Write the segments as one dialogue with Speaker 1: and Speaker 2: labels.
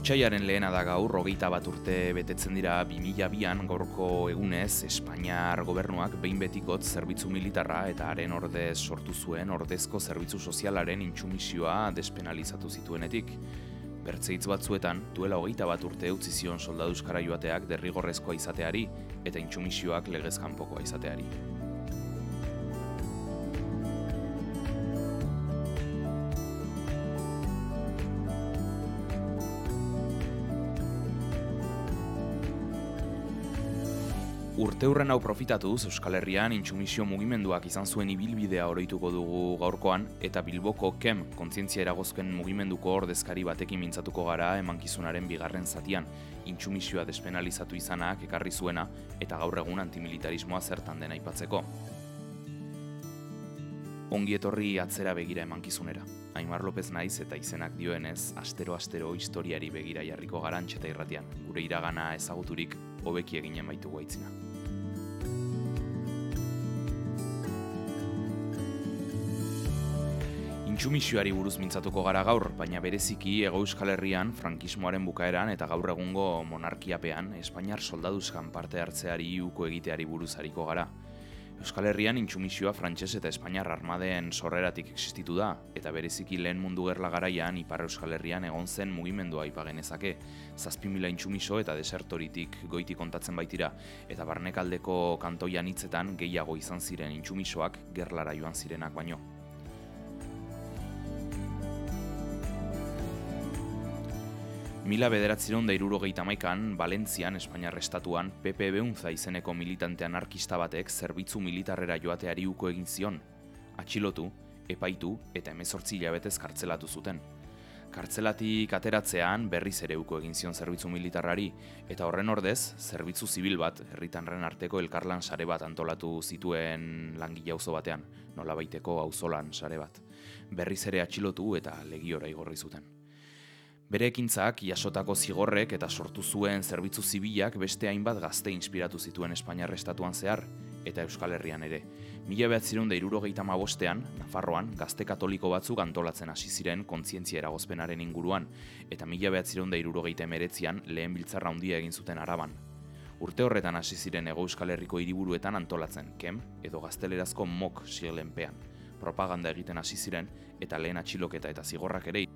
Speaker 1: Otsaiaren lehena da gaur, hogeita bat urte betetzen dira 2002an gaurko egunez, Espainiar gobernuak behin betikot zerbitzu militarra eta haren ordez sortu zuen ordezko zerbitzu sozialaren intsumisioa despenalizatu zituenetik. Bertzeitz batzuetan, duela hogeita bat urte utzi zion soldaduskara joateak derrigorrezkoa izateari eta intsumisioak legezkanpokoa izateari. Urte hurren hau profitatuz, Euskal Herrian intsumisio mugimenduak izan zuen ibilbidea oroituko dugu gaurkoan, eta Bilboko KEM kontzientzia eragozken mugimenduko ordezkari batekin mintzatuko gara emankizunaren bigarren zatian, intsumisioa despenalizatu izanak ekarri zuena eta gaur egun antimilitarismoa zertan dena aipatzeko. Ongi etorri atzera begira emankizunera. Aimar López naiz eta izenak dioenez, astero-astero historiari begira jarriko garantxeta irratian, gure iragana ezaguturik, hobeki eginen baitu guaitzina. Intsumisioari buruz mintzatuko gara gaur, baina bereziki Ego Euskal Herrian, frankismoaren bukaeran eta gaur egungo monarkiapean, Espainiar soldaduzkan parte hartzeari uko egiteari buruz hariko gara. Euskal Herrian intsumisioa frantses eta Espainiar armadeen sorreratik existitu da, eta bereziki lehen mundu gerla garaian Ipar Euskal Herrian egon zen mugimendua ipagenezake. Zazpi mila intsumiso eta desertoritik goiti kontatzen baitira, eta barnekaldeko kantoian hitzetan gehiago izan ziren intsumisoak gerlara joan zirenak baino. Mila bederatziron da irurogeita maikan, Valentzian, Espainiar Estatuan, Pepe Beunza izeneko militante anarkista batek zerbitzu militarrera joateari uko egin zion. Atxilotu, epaitu eta emezortzi hilabetez kartzelatu zuten. Kartzelatik ateratzean berriz ere uko egin zion zerbitzu militarrari, eta horren ordez, zerbitzu zibil bat, herritanren arteko elkarlan sare bat antolatu zituen langile auzo batean, nola baiteko auzolan sare bat. Berriz ere atxilotu eta legiora igorri zuten. Bere ekintzak jasotako zigorrek eta sortu zuen zerbitzu zibilak beste hainbat gazte inspiratu zituen Espainiar estatuan zehar, eta Euskal Herrian ere. Mila behatzerun da irurogeita bostean, Nafarroan, gazte katoliko batzuk antolatzen hasi ziren kontzientzia eragozpenaren inguruan, eta mila behatzerun da irurogeita emeretzian lehen biltzarra handia egin zuten araban. Urte horretan hasi ziren ego Euskal Herriko hiriburuetan antolatzen, kem, edo gaztelerazko mok siglenpean. Propaganda egiten hasi ziren, eta lehen atxiloketa eta zigorrak ere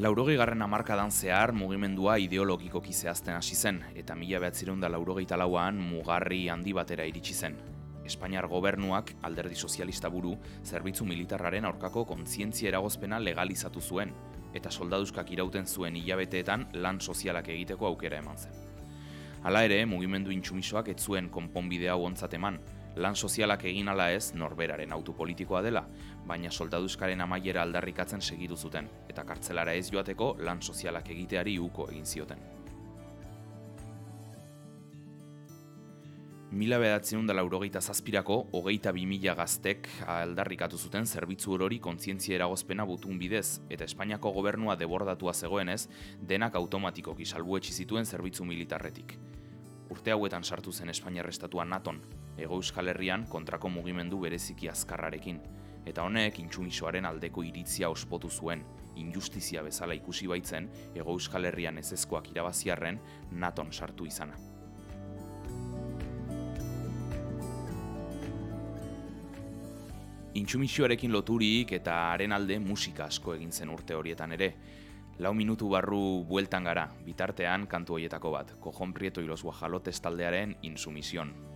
Speaker 1: Laurogei garren amarkadan zehar mugimendua ideologiko zehazten hasi zen, eta mila behatzireun da laurogei talauan mugarri handi batera iritsi zen. Espainiar gobernuak alderdi sozialista buru zerbitzu militarraren aurkako kontzientzia eragozpena legalizatu zuen, eta soldaduzkak irauten zuen hilabeteetan lan sozialak egiteko aukera eman zen. Hala ere, mugimendu intsumisoak ez zuen konponbidea ontzat eman, lan sozialak egin ala ez norberaren autopolitikoa dela, baina soldaduzkaren amaiera aldarrikatzen segitu zuten, eta kartzelara ez joateko lan sozialak egiteari uko egin zioten. Mila behatzen da laurogeita zazpirako, hogeita bi mila gaztek aldarrikatu zuten zerbitzu horori kontzientzia eragozpena butun bidez, eta Espainiako gobernua debordatua zegoenez, denak automatikoki salbuetxi zituen zerbitzu militarretik. Urte hauetan sartu zen Espainiar Estatua naton, ego euskal herrian kontrako mugimendu bereziki azkarrarekin, eta honek intsumisoaren aldeko iritzia ospotu zuen, injustizia bezala ikusi baitzen ego euskal herrian ezezkoak irabaziarren naton sartu izana. Intsumisioarekin loturik eta haren alde musika asko egin zen urte horietan ere, Lau minutu barru bueltan gara, bitartean kantu hoietako bat, Kojon Prieto y los Guajalotes taldearen Insumisión.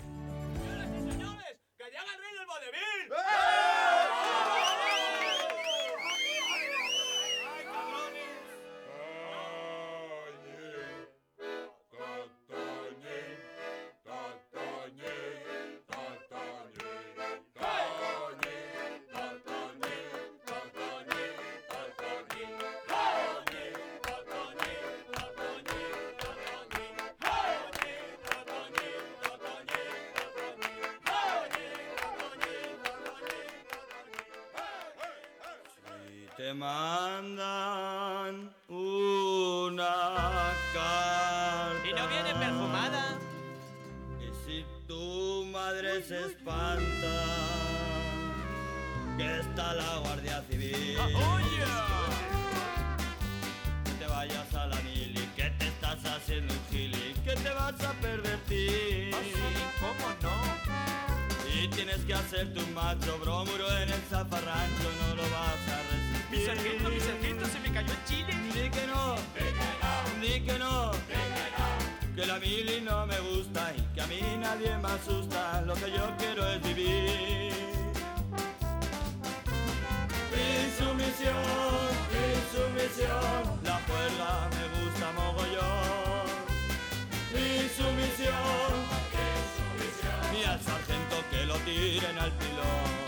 Speaker 2: Zafarrancho, no lo vas a resistir.
Speaker 3: Mi sargento, mi sargento, se me cayó el chile.
Speaker 2: Di que no, di que no, que la mili no me gusta y que a mí nadie me asusta. Lo que yo quiero es vivir. Insumisión, insumisión, la juerga me gusta mogollón. Insumisión, y al sargento que lo tiren al pilón.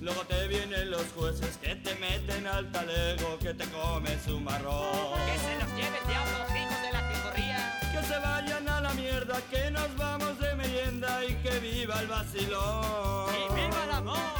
Speaker 2: Luego te vienen los jueces que te meten al talego, que te comes un marrón.
Speaker 3: Que se los lleve el diablo, hijos de la picorría.
Speaker 2: Que se vayan a la mierda, que nos vamos de merienda y que viva el vacilón.
Speaker 3: ¡Y viva el amor!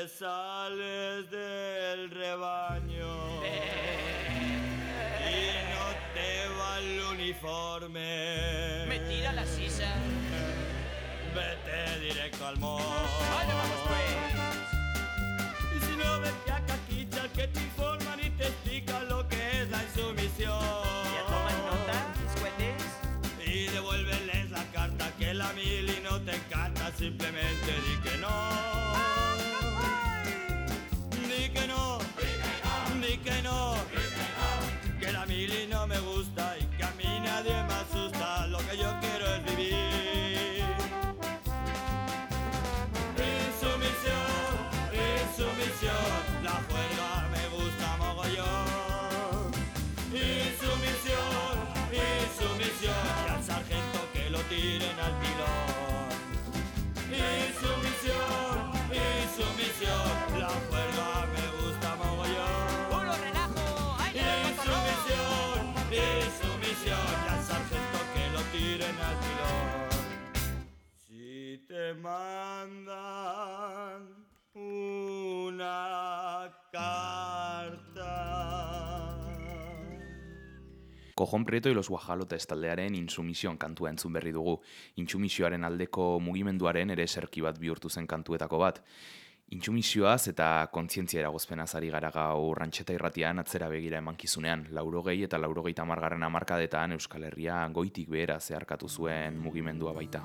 Speaker 2: Te sales del rebaño y no te va el uniforme,
Speaker 3: Me tira la sisa.
Speaker 2: vete directo al mall.
Speaker 3: ¡Vaya, vamos pues!
Speaker 2: Y si no vete a caquicha que te informan y te explican lo que es la insumisión.
Speaker 3: ¿Ya toman nota, escuetes?
Speaker 2: Y devuélveles la carta que la mili no te encanta, simplemente mandan una carta.
Speaker 1: Kojon Prieto y los Guajalotes taldearen insumision kantua entzun berri dugu. Intsumisioaren aldeko mugimenduaren ere serki bat bihurtu zen kantuetako bat. Intsumisioaz eta kontzientzia eragozpenaz ari gara gaur rantxeta irratian atzera begira emankizunean. Laurogei eta laurogeita margarren amarkadetan Euskal Herria goitik behera zeharkatu zuen mugimendua baita.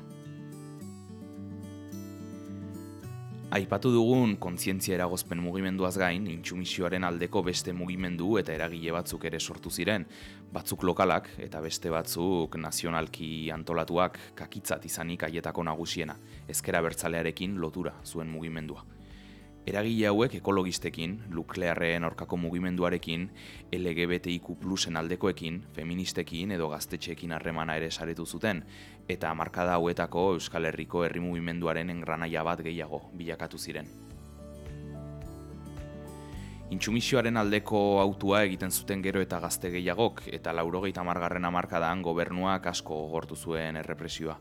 Speaker 1: Aipatu dugun kontzientzia eragozpen mugimenduaz gain, intsumisioaren aldeko beste mugimendu eta eragile batzuk ere sortu ziren, batzuk lokalak eta beste batzuk nazionalki antolatuak kakitzat izanik haietako nagusiena, ezkera bertzalearekin lotura zuen mugimendua. Eragile hauek ekologistekin, nuklearren aurkako mugimenduarekin, LGBTIQ plusen aldekoekin, feministekin edo gaztetxeekin harremana ere saretu zuten, eta markada hauetako Euskal Herriko herri mugimenduaren engranaia bat gehiago bilakatu ziren. Intsumisioaren aldeko autua egiten zuten gero eta gazte gehiagok, eta laurogeita margarren amarkadan gobernuak asko gogortu zuen errepresioa.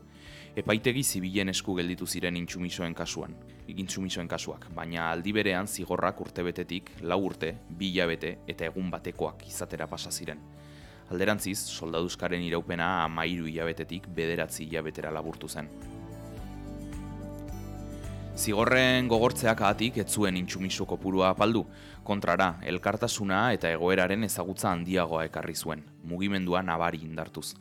Speaker 1: Epaitegi zibilen esku gelditu ziren intsumisoen kasuan, intsumisoen kasuak, baina aldi berean zigorrak urtebetetik, lau urte, bi hilabete eta egun batekoak izatera pasa ziren. Alderantziz, soldaduzkaren iraupena amairu hilabetetik bederatzi hilabetera laburtu zen. Zigorren gogortzeak ahatik ez zuen intsumiso kopurua apaldu, kontrara, elkartasuna eta egoeraren ezagutza handiagoa ekarri zuen, mugimendua nabari indartuz.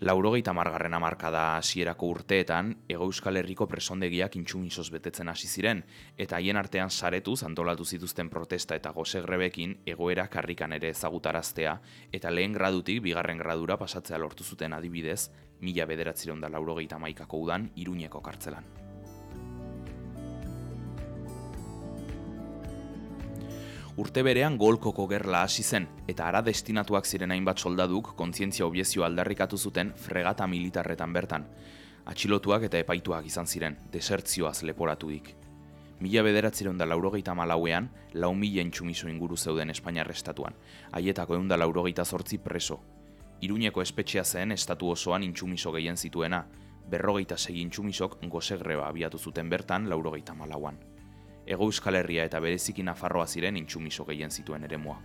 Speaker 1: Laurogeita margarren amarkada hasierako urteetan, Ego Euskal Herriko presondegiak intsumisoz betetzen hasi ziren, eta haien artean saretuz antolatu zituzten protesta eta gosegrebekin egoera karrikan ere ezagutaraztea, eta lehen gradutik bigarren gradura pasatzea lortu zuten adibidez, mila bederatziron da laurogeita maikako udan, iruñeko kartzelan. Urte berean golkoko gerla hasi zen, eta ara destinatuak ziren hainbat soldaduk kontzientzia obiezio aldarrikatu zuten fregata militarretan bertan. Atxilotuak eta epaituak izan ziren, desertzioaz leporatuik. Mila bederatzireun da laurogeita malauean, lau mila intsumiso inguru zeuden Espainiar estatuan, haietako egun da laurogeita zortzi preso. Iruñeko espetxea zen estatu osoan intsumiso gehien zituena, berrogeita segi intsumisok gosegreba abiatu zuten bertan laurogeita malauan. Ego Euskal Herria eta bereziki Nafarroa ziren intsumiso gehien zituen eremua.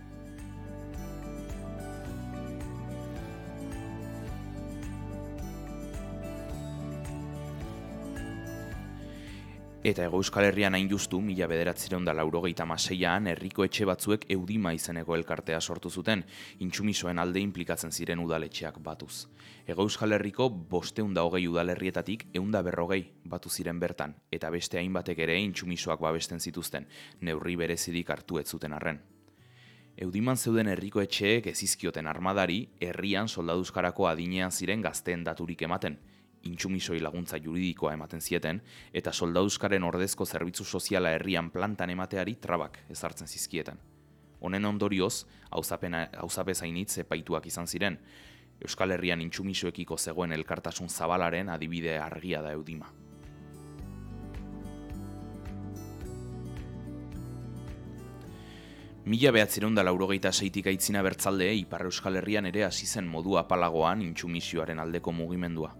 Speaker 1: Eta Ego Euskal Herrian hain justu, mila bederatzireun da laurogeita maseian, herriko etxe batzuek eudima izeneko elkartea sortu zuten, intsumisoen alde implikatzen ziren udaletxeak batuz. Ego Euskal Herriko bosteun da hogei udalerrietatik eunda berrogei batu ziren bertan, eta beste hainbatek ere intsumisoak babesten zituzten, neurri berezidik hartu ez zuten arren. Eudiman zeuden herriko etxeek ezizkioten armadari, herrian soldaduzkarako adinean ziren gazteen daturik ematen, intsumisoi laguntza juridikoa ematen zieten, eta soldauzkaren ordezko zerbitzu soziala herrian plantan emateari trabak ezartzen zizkietan. Honen ondorioz, hauzape zainitz epaituak izan ziren, Euskal Herrian intsumisoekiko zegoen elkartasun zabalaren adibide argia da eudima. Mila behatzireun da laurogeita seitik aitzina bertzalde, Ipar Euskal Herrian ere hasi zen modu apalagoan intsumisioaren aldeko mugimendua.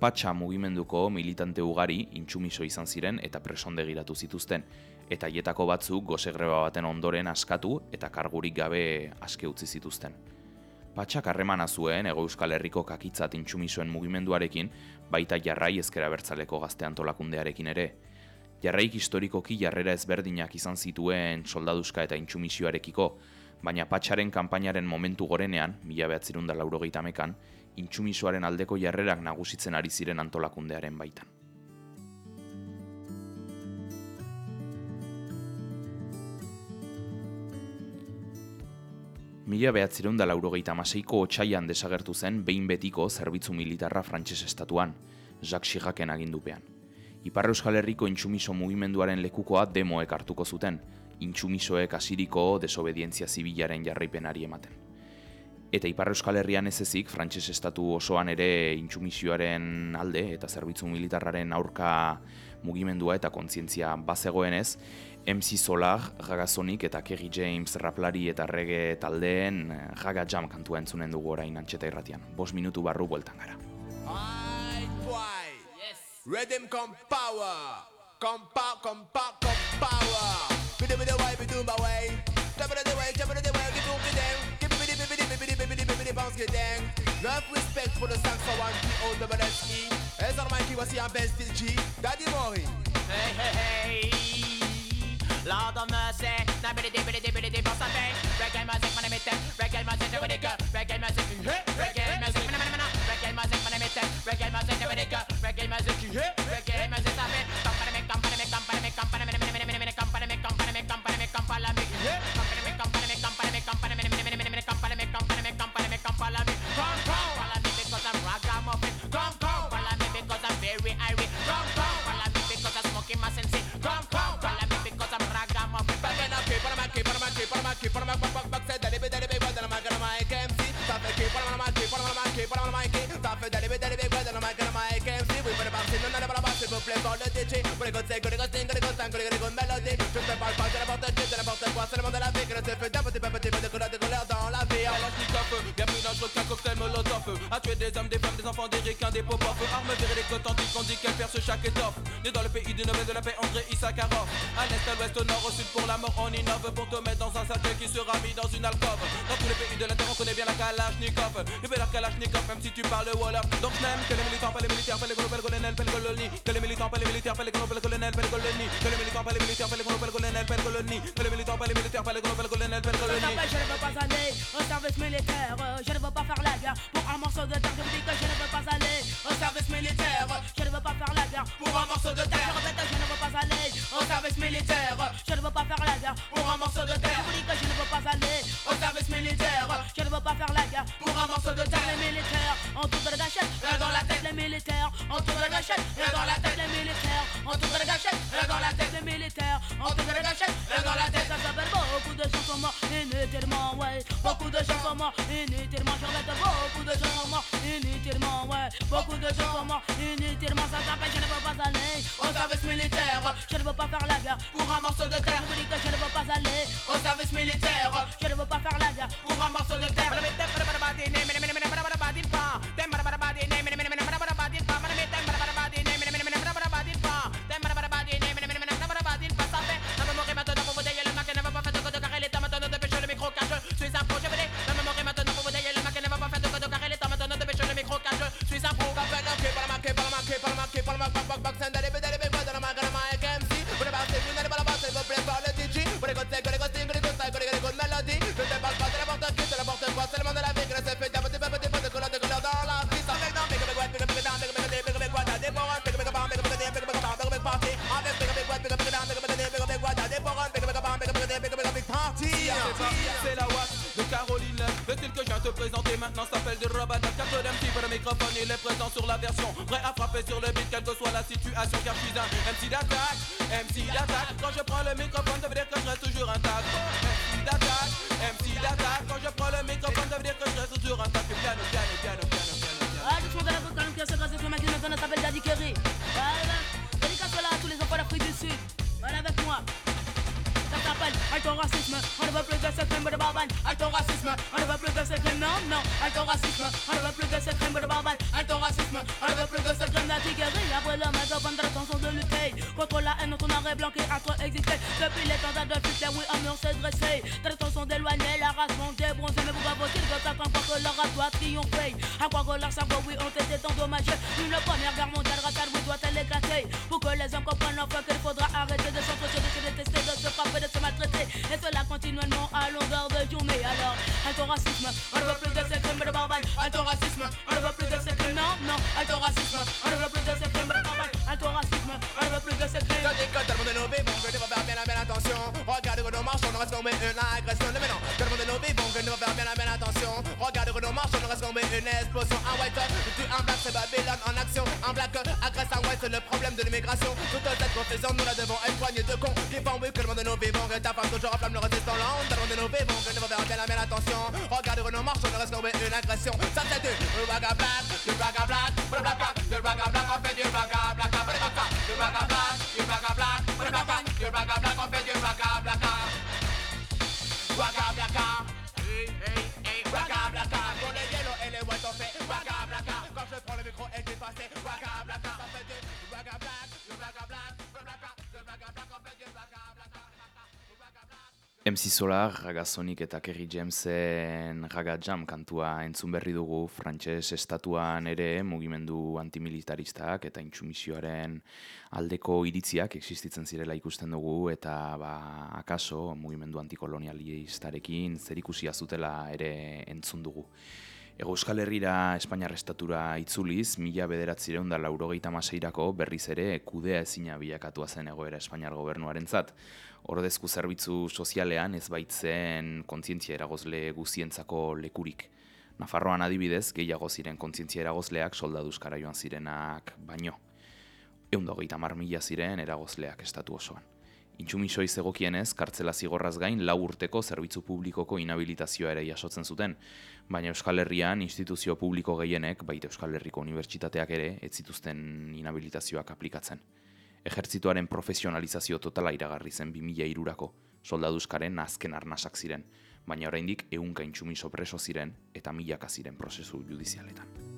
Speaker 1: Patxa mugimenduko militante ugari intsumiso izan ziren eta presondegiratu zituzten, eta hietako batzuk gozegreba baten ondoren askatu eta kargurik gabe aske utzi zituzten. Patxak harremana zuen Ego Euskal Herriko kakitzat intsumisoen mugimenduarekin, baita jarrai ezkera bertzaleko gazte antolakundearekin ere. Jarraik historikoki jarrera ezberdinak izan zituen soldaduzka eta intsumisioarekiko, baina patxaren kanpainaren momentu gorenean, mila behatzerun da laurogeita mekan, intsumisoaren aldeko jarrerak nagusitzen ari ziren antolakundearen baitan. Mila behatzireun da laurogeita amaseiko otxaian desagertu zen behin betiko zerbitzu militarra frantses estatuan, Jacques Chiracen agindupean. Ipar Euskal Herriko intsumiso mugimenduaren lekukoa demoek hartuko zuten, intsumisoek asiriko desobedientzia zibilaren jarraipenari ematen eta Ipar Euskal Herrian ez ezik, frantses estatu osoan ere intsumisioaren alde eta zerbitzu militarraren aurka mugimendua eta kontzientzia bazegoenez, MC Solar, Ragazonik eta Kerry James raplari eta rege taldeen Raga eh, Jam kantua entzunen dugu orain antxeta irratian. Bos minutu barru bueltan gara. Rhythm come power. Come power, come power, come power. Bidi bidi way, bidi bidi way. Jabba the way, jabba the way, give me down. bounce transgéding 9 respect pour le 501 qui de Baleski Et Zarmaki, voici un best G, Daddy Mori Hey hey hey Lord of mercy, now biddy dibby dibby dibby boss a pain. Reggae music, my name is Tim. Reggae music, never the girl. Reggae music, hey. Reggae music, man, man, man. Reggae music, my name is Tim. Reggae music, never the girl. Reggae music, hey. A tuer des hommes, des femmes, des enfants, des ricains, des pop Armes virées, des authentiques, on dit qu'elle perce chaque étoffe Né dans le pays du Nobel de la paix, André Issakarov À l'est, à l'ouest, au nord, au sud, pour la mort, on innove Pour te mettre dans un sac qui sera mis dans une alcôve Dans tous les pays de la terre, on connaît bien la Kalachnikov Le la Kalachnikov, même si tu parles Wolof Donc même que les militants, pas les militaires, pas les gros, pas les colonels, pas les colonies Que les militants, pas les militaires, pas les pas les colonels, pas les militants, pas les militaires, pas les gros, pas colonels, pas les Que les militants, pas les militaires, pas les je ne veux pas aller en
Speaker 4: service militaire.
Speaker 2: agua
Speaker 1: golaza Solar, ragazonik eta Kerry Jamesen raga jam kantua entzun berri dugu frantses estatuan ere mugimendu antimilitaristak eta intsumisioaren aldeko iritziak existitzen zirela ikusten dugu eta ba, akaso mugimendu antikolonialistarekin zer zerikusia zutela ere entzun dugu. Euskal Herrira Espainiar estatura itzuliz, mila bederatzireun da laurogeita maseirako berriz ere kudea ezina bilakatua zen egoera Espainiar gobernuarentzat. Ordezku zerbitzu sozialean ez baitzen kontzientzia eragozle guzientzako lekurik. Nafarroan adibidez, gehiago ziren kontzientzia eragozleak soldaduzkara joan zirenak baino. Eunda hogeita mar mila ziren eragozleak estatu osoan. Intsumisoiz egokienez, kartzela zigorraz gain lau urteko zerbitzu publikoko inabilitazioa ere jasotzen zuten, baina Euskal Herrian instituzio publiko gehienek, baita Euskal Herriko Unibertsitateak ere, ez zituzten inabilitazioak aplikatzen. Ejertzituaren profesionalizazio totala iragarri zen 2003ako, soldaduzkaren azken arnasak ziren, baina oraindik eunka intsumiso preso ziren eta milaka ziren prozesu judizialetan.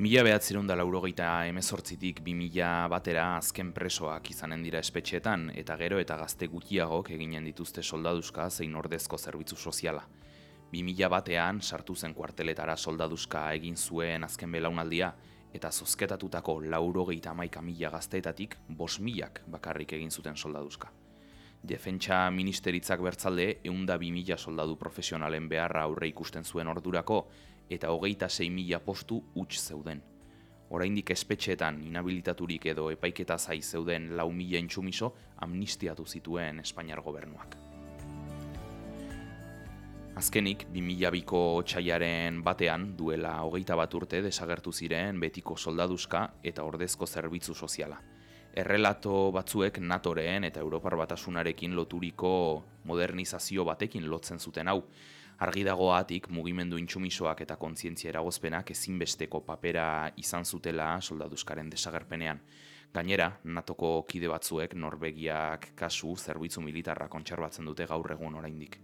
Speaker 1: Mila behatzerun da laurogeita emezortzitik bimila batera azken presoak izanen dira espetxeetan eta gero eta gazte gutxiagok eginen dituzte soldaduzka zein ordezko zerbitzu soziala. Bimila batean sartu zen kuarteletara soldaduzka egin zuen azken belaunaldia eta zozketatutako laurogeita amaika mila gazteetatik bos milak bakarrik egin zuten soldaduzka. Defentsa ministeritzak bertzalde eunda bimila soldadu profesionalen beharra aurre ikusten zuen ordurako eta hogeita zei mila postu huts zeuden. Oraindik espetxeetan inabilitaturik edo epaiketa zai zeuden lau mila entxumiso amnistiatu zituen Espainiar gobernuak. Azkenik, 2002ko txaiaren batean duela hogeita bat urte desagertu ziren betiko soldaduzka eta ordezko zerbitzu soziala. Errelato batzuek natoreen eta Europar batasunarekin loturiko modernizazio batekin lotzen zuten hau, Argi dagoatik mugimendu intsumisoak eta kontzientzia eragozpenak ezinbesteko papera izan zutela soldaduzkaren desagerpenean. Gainera, NATOko kide batzuek Norvegiak kasu zerbitzu militarra kontserbatzen dute gaur egun oraindik.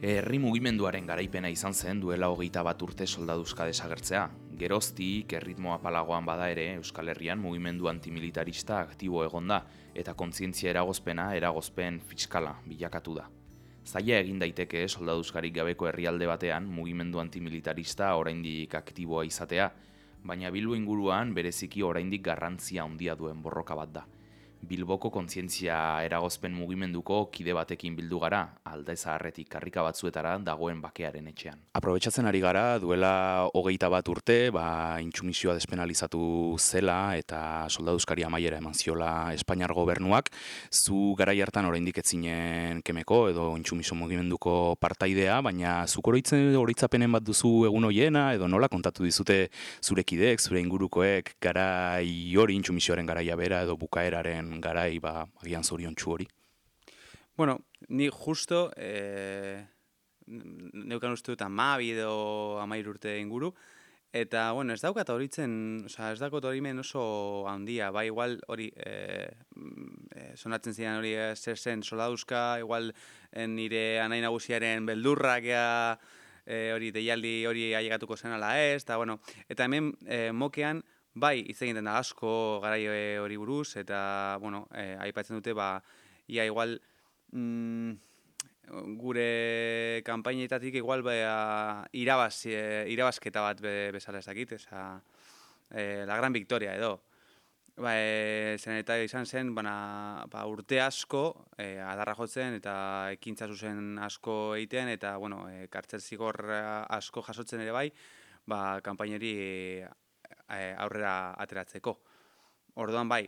Speaker 1: Herri mugimenduaren garaipena izan zen duela hogeita bat urte soldaduzka desagertzea. Geroztik, erritmo apalagoan bada ere, Euskal Herrian mugimendu antimilitarista aktibo egonda eta kontzientzia eragozpena eragozpen fiskala bilakatu da. Zaila egin daiteke soldaduzkarik gabeko herrialde batean mugimendu antimilitarista oraindik aktiboa izatea, baina Bilbo inguruan bereziki oraindik garrantzia handia duen borroka bat da. Bilboko kontzientzia eragozpen mugimenduko kide batekin bildu gara, alda zaharretik karrika batzuetara dagoen bakearen etxean. Aprobetxatzen ari gara, duela hogeita bat urte, ba, intsumisioa despenalizatu zela eta soldaduzkari amaiera eman ziola Espainiar gobernuak, zu gara hartan oraindik etzinen kemeko edo intsumisio mugimenduko partaidea, baina zuk oroitzen horitzapenen bat duzu egun hoiena edo nola kontatu dizute zurekideek, zure ingurukoek garai hori intsumisioaren garaia bera edo bukaeraren garai ba agian zorion hori.
Speaker 5: Bueno, ni justo eh neukan uste dut amabi edo amair urte inguru, eta, bueno, ez daukat horitzen, oza, ez daukat hori men oso handia, ba, igual hori, e, e, sonatzen zidan hori e, zer zen soladuzka, igual e, nire anai nagusiaren beldurrak e, hori deialdi hori ailegatuko zen ala ez, eta, bueno, eta hemen e, mokean, Bai, hitz egiten da asko garaio hori buruz, eta, bueno, e, aipatzen dute, ba, ia igual, mm, gure kanpainetatik igual ba, irabaz, e, irabazketa bat be, bezala ezakit, eza, e, la gran victoria edo. Ba, e, zen eta izan zen, bana, ba, urte asko, e, adarra jotzen, eta ekintza zuzen asko egiten, eta, bueno, e, kartzel zigor asko jasotzen ere bai, ba, kanpaineri aurrera ateratzeko. Orduan bai,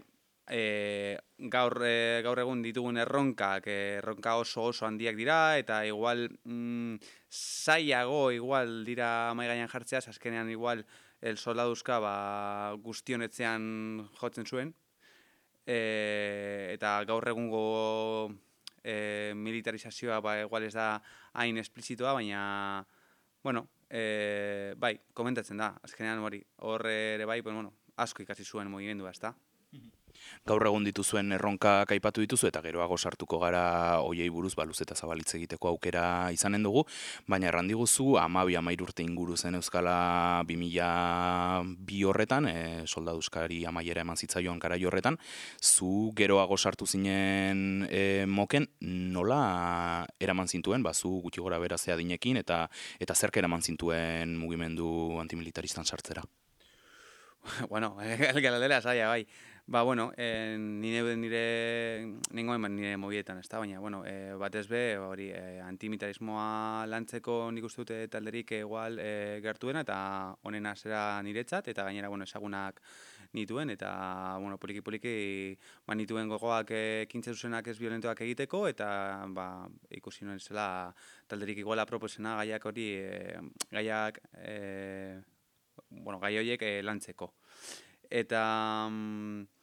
Speaker 5: e, gaur, e, gaur egun ditugun erronkak, erronka oso oso handiak dira, eta igual mm, zaiago igual dira maigainan jartzea, azkenean igual el soldaduzka ba, guztionetzean jotzen zuen, e, eta gaur egungo e, militarizazioa ba, igual ez da hain esplizitoa, baina, bueno, e, bai, komentatzen da, azkenean hori, hor ere bai, pues, bueno, asko ikasi zuen mugimendua, ez da?
Speaker 1: Gaur egun dituzuen erronka kaipatu dituzu eta geroago sartuko gara hoiei buruz baluz eta zabalitze egiteko aukera izanen dugu, baina errandiguzu amabi amair urte inguru zen euskala 2000 bi horretan, e, soldaduzkari amaiera eman zitzaioan gara horretan, zu geroago sartu zinen e, moken nola eraman zintuen, ba, zu gutxi gora bera dinekin eta eta zerk eraman zintuen mugimendu antimilitaristan sartzera?
Speaker 5: bueno, el saia, bai. Ba, bueno, e, nire, nire, nengoen nire mobietan, ez da, baina, bueno, e, batez be, hori, e, antimilitarismoa lantzeko nik uste dute talderik egual e, gertuena, eta honena zera niretzat, eta gainera, bueno, esagunak nituen, eta, bueno, poliki-poliki, ba, nituen gogoak ekintze zuzenak ez violentoak egiteko, eta, ba, ikusi nuen zela talderik iguala proposena gaiak hori, e, gaiak, e, bueno, gai horiek e, lantzeko. Eta mm,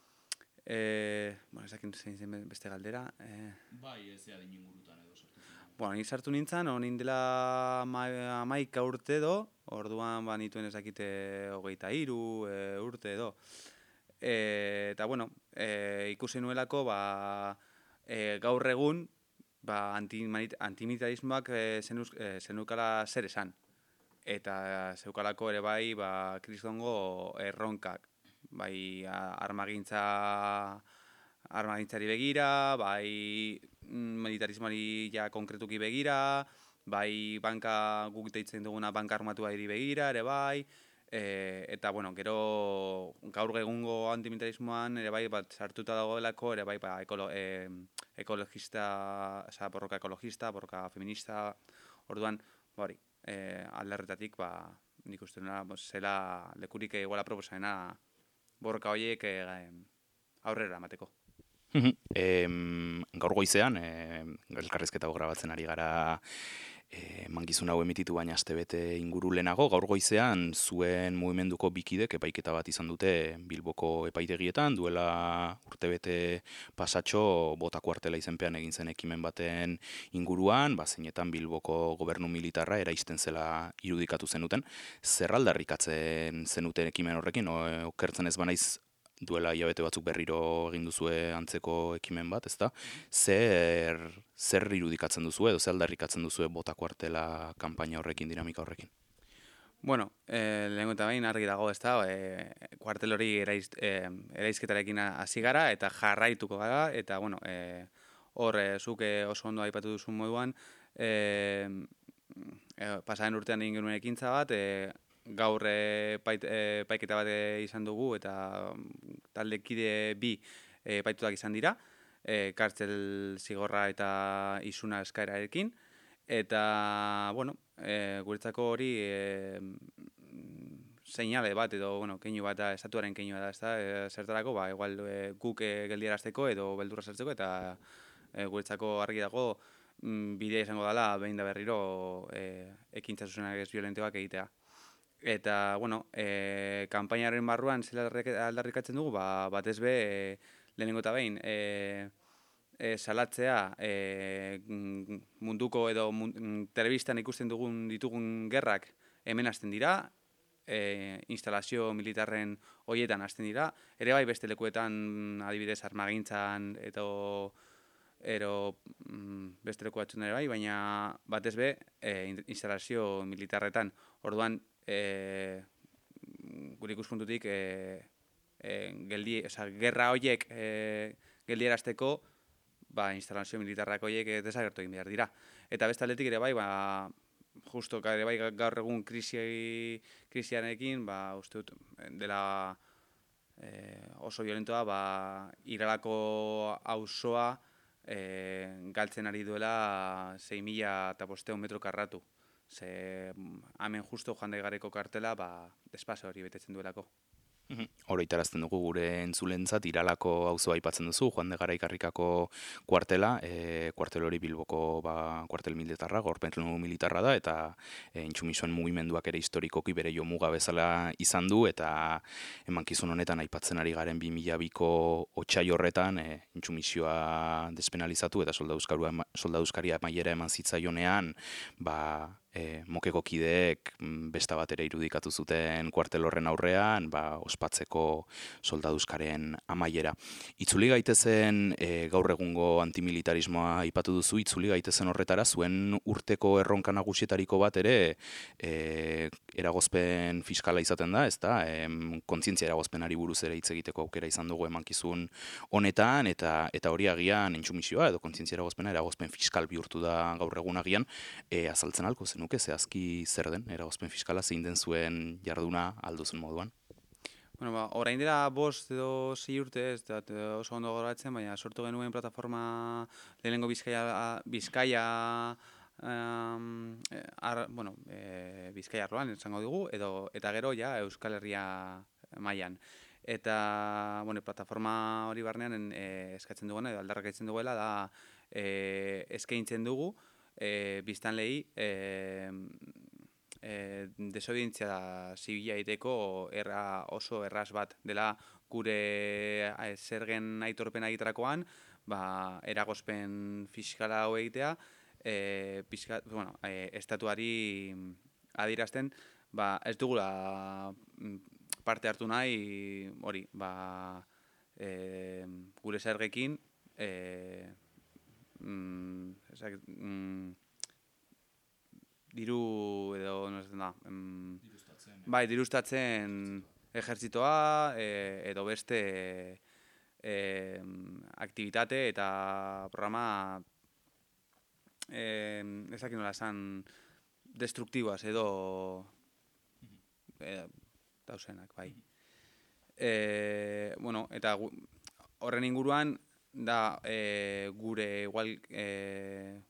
Speaker 5: eh bueno, ez dakit zein zen beste galdera. Eh
Speaker 1: bai, ez da ingurutan edo sartu.
Speaker 5: Bueno, ni sartu nintzen, onin dela amaika urte edo, orduan ba nituen ez dakite hogeita iru e, urte edo. E, eta bueno, e, ikusi nuelako ba, e, gaur egun ba, antimilitarismoak e, zenukala zer esan. Eta zeukalako ere bai ba, kristongo erronkak bai armagintza armagintzari begira, bai mm, militarismoari ja konkretuki begira, bai banka guk deitzen duguna banka armatua begira, ere bai, e, eta bueno, gero gaur egungo antimilitarismoan ere bai bat sartuta dagoelako, ere bai ba, ekolo, e, ekologista, oza, borroka ekologista, borroka feminista, orduan, bari, e, alderretatik, ba, nik uste duna, zela lekurik eguala proposaena borroka horiek e, aurrera emateko.
Speaker 1: e, gaur goizean, e, elkarrizketa grabatzen ari gara e, mangizun hau emititu baina astebete inguru lehenago, gaur goizean zuen mugimenduko bikidek epaiketa bat izan dute Bilboko epaitegietan, duela urtebete pasatxo bota kuartela izenpean egin zen ekimen baten inguruan, ba, zeinetan Bilboko gobernu militarra eraisten zela irudikatu zenuten, zerraldarrikatzen zenuten ekimen horrekin, okertzen ez banaiz duela hilabete batzuk berriro egin duzue antzeko ekimen bat, ezta? Zer zer irudikatzen duzu edo zer aldarrikatzen duzu bota kuartela kanpaina horrekin dinamika horrekin?
Speaker 5: Bueno, eh, lehenko eta behin argi dago, ez da, eh, kuartel hori eraiz, eh, eraizketarekin hasi gara eta jarraituko gara, eta, bueno, eh, hor, eh, zuke oso ondo aipatu duzun moduan, eh, eh, pasaren urtean egin genuen ekintza bat, eh, gaur e, pait, e, paiketa bat izan dugu eta mm, taldekide bi e, paitutak izan dira, e, kartzel zigorra eta isuna eskaerarekin, eta, bueno, e, guretzako hori e, seinale bat edo, bueno, keinu bat da, estatuaren keinu da, ez da, e, zertarako, ba, igual e, guk e, geldierazteko edo beldurra zertzeko, eta e, guretzako argi dago, mm, bidea izango dela, behin da berriro, e, ekintza zuzenak ez violenteoak egitea. Eta, bueno, e, kampainaren barruan zela aldarrikatzen dugu, ba, batez be, e, lehenengo eta behin, e, e, salatzea e, munduko edo mund, telebistan ikusten dugun ditugun gerrak hemen hasten dira, e, instalazio militarren hoietan hasten dira, ere bai beste lekuetan adibidez armagintzan edo ero mm, beste leku ere bai, baina batez be e, instalazio militarretan. Orduan, e, gure ikuspuntutik e, e, geldi, oza, gerra horiek e, geldierazteko ba, instalazio militarrak horiek desagertu egin behar dira. Eta beste atletik ere bai, ba, justo ere bai gaur egun krisi, krisianekin, ba, uste dut, dela e, oso violentoa, ba, iralako auzoa e, galtzen ari duela 6.000 eta posteun metro karratu ze hemen justo joan gareko kartela, ba, despase hori betetzen duelako.
Speaker 1: Oroitarazten dugu gure entzulentzat iralako auzoa aipatzen duzu, Juan de Garaikarrikako kuartela, e, kuartel hori Bilboko ba, kuartel militarra, gorpen militarra da, eta e, intsumisoen mugimenduak ere historikoki bere jo muga bezala izan du, eta emankizun honetan aipatzen ari garen 2002ko otxai horretan, e, intsumisioa despenalizatu eta soldaduzkaria maiera eman zitzaionean, ba, e, mokeko kideek mm, besta bat ere irudikatu zuten kuartel horren aurrean, ba, ospatzeko soldaduzkaren amaiera. Itzuli gaitezen e, gaur egungo antimilitarismoa ipatu duzu, itzuli gaitezen horretara, zuen urteko erronka nagusietariko bat ere e, eragozpen fiskala izaten da, ez da, e, kontzientzia eragozpenari buruz ere hitz egiteko aukera izan dugu emankizun honetan, eta eta hori agian entzumisioa edo kontzientzia eragozpena eragozpen fiskal bihurtu da gaur egun agian, e, azaltzen alko zen zenuke zehazki zer den, eragozpen fiskala zein den zuen jarduna alduzun moduan?
Speaker 5: Bueno, ba, orain dira bost edo zi urte ez, da, oso ondo goratzen, baina sortu genuen plataforma lehenengo bizkaia, bizkaia um, ar, bueno, e, bizkaia arloan, esango dugu, edo, eta gero ja Euskal Herria mailan Eta, bueno, plataforma hori barnean e, eskatzen duguna, edo aldarrak duguela, da e, eskaintzen dugu, e, biztan lehi e, e, desobedientzia zibila iteko erra, oso erraz bat dela gure e, zergen aitorpen egiterakoan, ba, eragozpen fiskala hau egitea, e, piska, bueno, e, estatuari adirazten, ba, ez dugula mm, parte hartu nahi, hori, ba, e, gure zergekin, e, mm, esak, mm, diru edo no da, mm, bai, dirustatzen ejertzitoa e, edo beste e, aktivitate eta programa e, ezak nola esan destruktiboaz edo e, dausenak, bai. E, bueno, eta horren inguruan da e, gure igual e,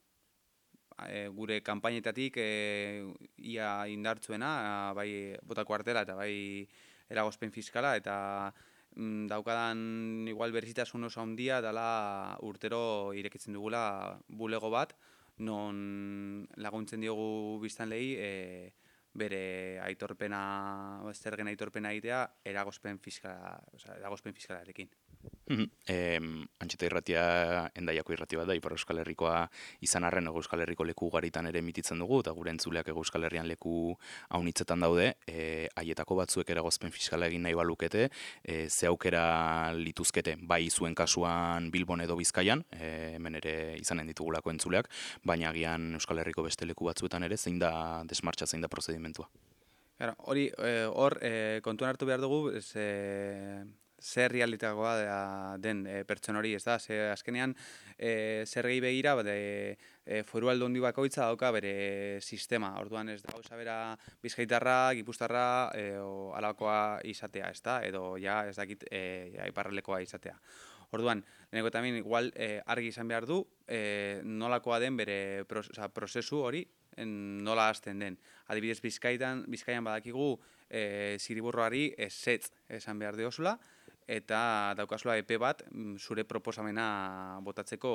Speaker 5: gure kanpainetatik e, ia indartzuena bai botako artela eta bai eragozpen fiskala eta mm, daukadan igual berezitasun oso handia dela urtero irekitzen dugula bulego bat non laguntzen diogu biztanlei e, bere aitorpena, zergen aitorpena egitea eragozpen fiskala, osea, eragozpen fiskalarekin.
Speaker 1: Eh, antxeta irratia endaiako irrati bat da, Ipar Euskal Herrikoa izan arren Ego Euskal Herriko leku garitan ere emititzen dugu, eta gure entzuleak Ego Euskal Herrian leku haunitzetan daude, eh, haietako batzuek eragozpen fiskala egin nahi balukete, eh, ze aukera lituzkete, bai zuen kasuan Bilbon edo Bizkaian, eh, hemen ere izanen ditugulako entzuleak, baina agian Euskal Herriko beste leku batzuetan ere, zein da desmartxa, zein da prozedimentua.
Speaker 5: Hori eh, hor eh, kontuan hartu behar dugu, ez, eh, zer realitagoa da- den e, pertson hori, ez da? Ze azkenean e, zer gehi begira, ba, de, e, foru aldundi bakoitza dauka bere sistema. Orduan ez da gauza bera bizkaitarra, gipuztarra, e, o alakoa izatea, ez da? Edo ja ez dakit e, ja, iparralekoa izatea. Orduan, leheneko tamin igual e, argi izan behar du e, nolakoa den bere pros, oza, prozesu hori en, nola hasten den. Adibidez, Bizkaitan, Bizkaian badakigu e, ziriburroari ezetz esan behar diozula, eta daukazula epe bat mm, zure proposamena botatzeko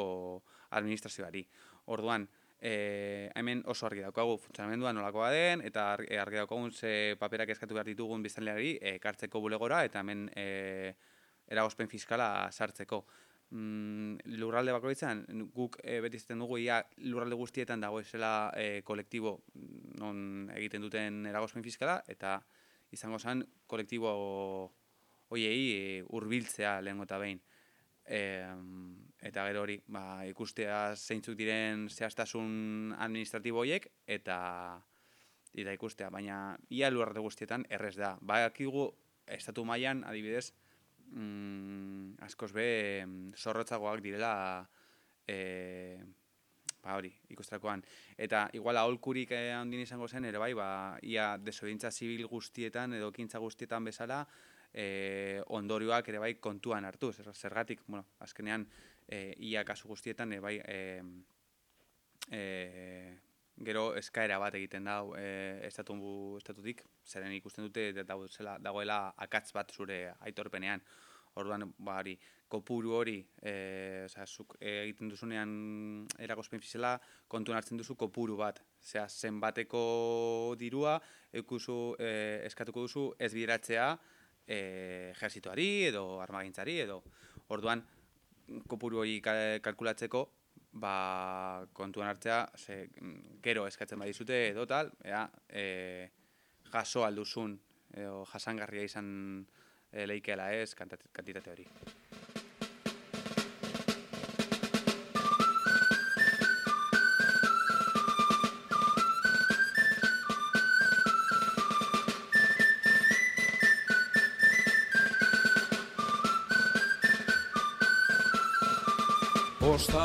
Speaker 5: administrazioari. Orduan, e, hemen oso argi daukagu funtzionamendua nolakoa den, eta argi, argi daukagun ze paperak eskatu behar ditugun biztanleari ekartzeko bulegora, eta hemen e, eragozpen fiskala sartzeko. Mm, lurralde bakoitzan, guk e, beti izaten dugu, ia lurralde guztietan dagoezela e, kolektibo non egiten duten eragozpen fiskala, eta izango zen kolektibo hoiei e, hurbiltzea lehengo eta behin. E, eta gero hori, ba, ikustea zeintzuk diren zehaztasun administratibo horiek, eta eta ikustea, baina ia lurralde guztietan errez da. Badakigu estatu mailan adibidez, mm, askoz be zorrotzagoak direla e, ba hori, ikusterakoan. Eta igual aholkurik eh, handien izango zen, ere bai, ba, ia desobintza zibil guztietan edo kintza guztietan bezala, e, ondorioak ere bai kontuan hartu. Zer, zergatik, bueno, azkenean, e, ia kasu guztietan, ere bai, e, e, gero eskaera bat egiten da e, estatu, estatutik, zeren ikusten dute dagoela, dagoela akatz bat zure aitorpenean. Orduan, ba, hori, kopuru hori, e, oza, zuk egiten duzunean eragozpen fizela, kontuan hartzen duzu kopuru bat. Zea, zenbateko dirua, eukuzu, e, eskatuko duzu ez bideratzea e, ejerzituari edo armagintzari edo. Orduan, kopuru hori ka- kalkulatzeko, ba, kontuan hartzea, ze, mm, gero eskatzen badizute edo tal, ea, e, jaso alduzun, edo jasangarria izan e, leikela ez, kantitate hori.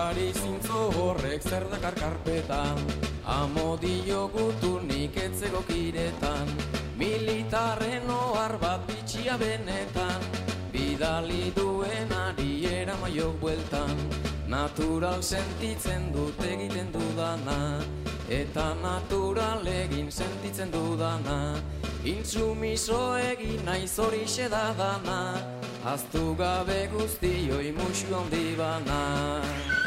Speaker 6: Postari zintzo horrek zer dakar karpetan Amodio gutunik etzeko kiretan. Militarren ohar bat bitxia benetan. Bidali duen ari eramaiok bueltan. Natural sentitzen dut egiten dudana. Eta natural egin sentitzen dudana. Intsumiso egin naiz horixe da dana. Aztu gabe guztioi musu handi bana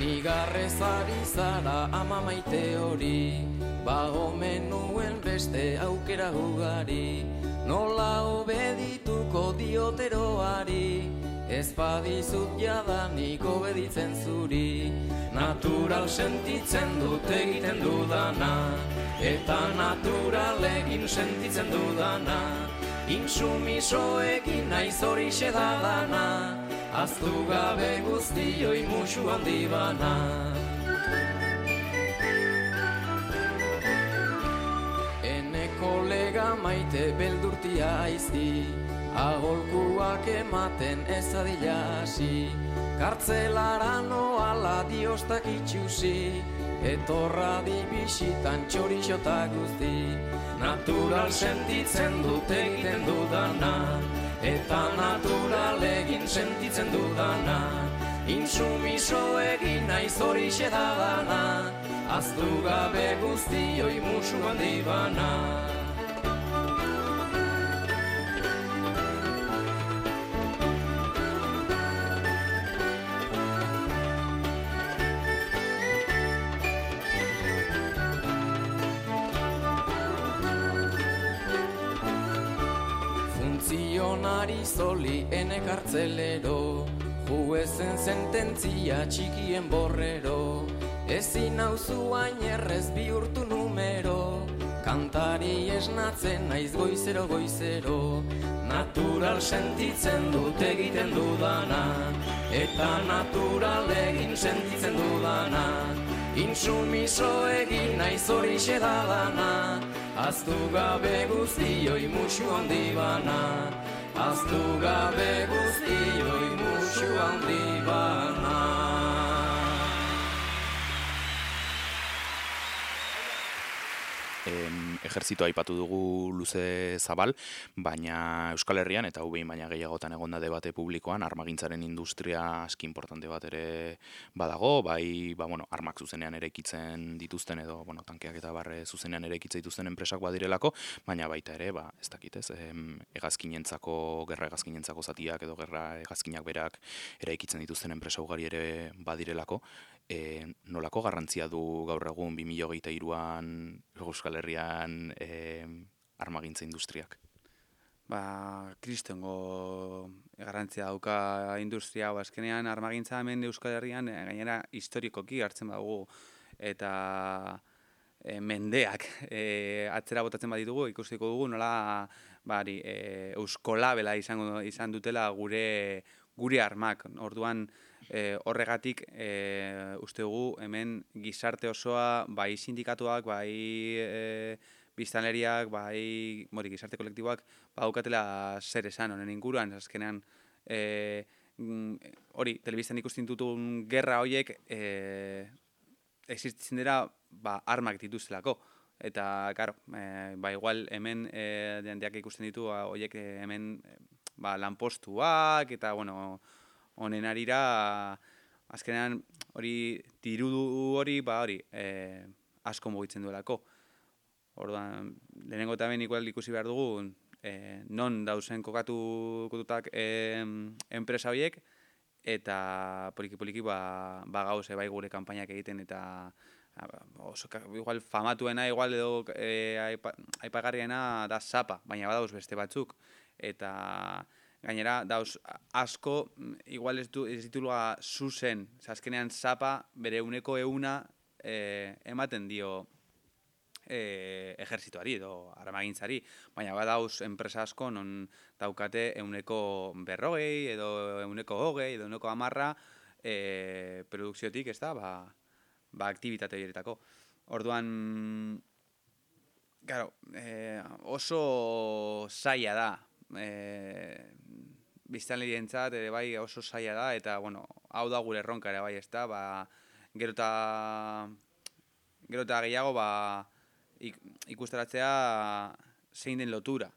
Speaker 6: Nigarrez ari zara ama maite hori. Ba omen nuen beste aukera ugari. Nola obedituko dioteroari. Ez badizut jadanik obeditzen zuri. Natural sentitzen dut egiten dudana. Eta natural egin sentitzen dudana. Insumiso egin naiz horixe da dana Aztu gabe guztioi musu handi bana. Ene kolega maite beldurtia aizi Aholkuak ematen ez adila hasi Kartzelara noala diostak itxusi Etorra di bisitan txorixota guzti. Natural sentitzen dut egiten dudana Eta natural egin sentitzen dudana Insumiso egin naiz horixe da dana Aztu gabe guztioi musu handi bana gizonari zoli ene kartzelero Juezen sententzia txikien borrero. Ezin hain errez bihurtu numero Kantari esnatzen naiz goizero goizero. Natural sentitzen dut egiten dudana Eta natural egin sentitzen dudana. Insumiso egin naiz hori xedadana Aztu gabe guztioi musu handi bana Aztu gabe guztioi musu handi bana
Speaker 1: ejertzitoa aipatu dugu luze zabal, baina Euskal Herrian eta ubein baina gehiagotan egonda debate publikoan armagintzaren industria aski importante bat ere badago, bai, ba, bueno, armak zuzenean erekitzen dituzten edo, bueno, tankeak eta barre zuzenean erekitzen dituzten enpresak badirelako, baina baita ere, ba, ez dakit ez, em, hegazkinentzako, gerra hegazkinentzako zatiak edo gerra hegazkinak berak eraikitzen dituzten enpresa ugari ere badirelako, e, nolako garrantzia du gaur egun 2023an Euskal Herrian e, armagintza industriak?
Speaker 5: Ba, kristongo garrantzia dauka industria hau azkenean armagintza hemen Euskal Herrian eh, gainera historikoki hartzen badugu eta e, mendeak e, atzera botatzen baditugu ikustiko dugu nola bari, e, euskolabela izango izan dutela gure gure armak. Orduan e, horregatik e, uste dugu hemen gizarte osoa bai sindikatuak, bai e, biztanleriak, bai mori, gizarte kolektiboak badaukatela zer esan honen inguruan, azkenean e, hori, telebistan ikusten dutun gerra horiek e, existitzen dira ba, armak dituztelako. Eta, karo, e, ba, igual hemen e, jendeak ikusten ditu ba, horiek e, hemen ba, lanpostuak eta, bueno, honen arira, azkenean hori dirudu hori, ba, hori, e, asko mugitzen duelako. Orduan, lehenengo eta behin ikusi behar dugu, e, non dauzen kokatu kotutak e, enpresa horiek, eta poliki-poliki ba, ba gauze bai gure kanpainak egiten eta a, oso ka- igual famatuena igual edo e, aipa, aipagarriena da zapa, baina badauz beste batzuk eta gainera dauz asko mm, igual ez, du, ez ditulua zuzen, azkenean zapa bere uneko euna e, ematen dio e, ejertzituari edo armagintzari, baina badauz enpresa asko non daukate euneko berrogei edo euneko hogei edo euneko amarra e, produkziotik, ez da, ba, ba aktivitate horietarako. Orduan, claro, e, oso zaila da, e, biztanlerientzat ere bai oso zaila da, eta, bueno, hau da gure erronka ere bai, ez da, ba, gero eta, gero gehiago, ba, ik, ikustaratzea zein den lotura.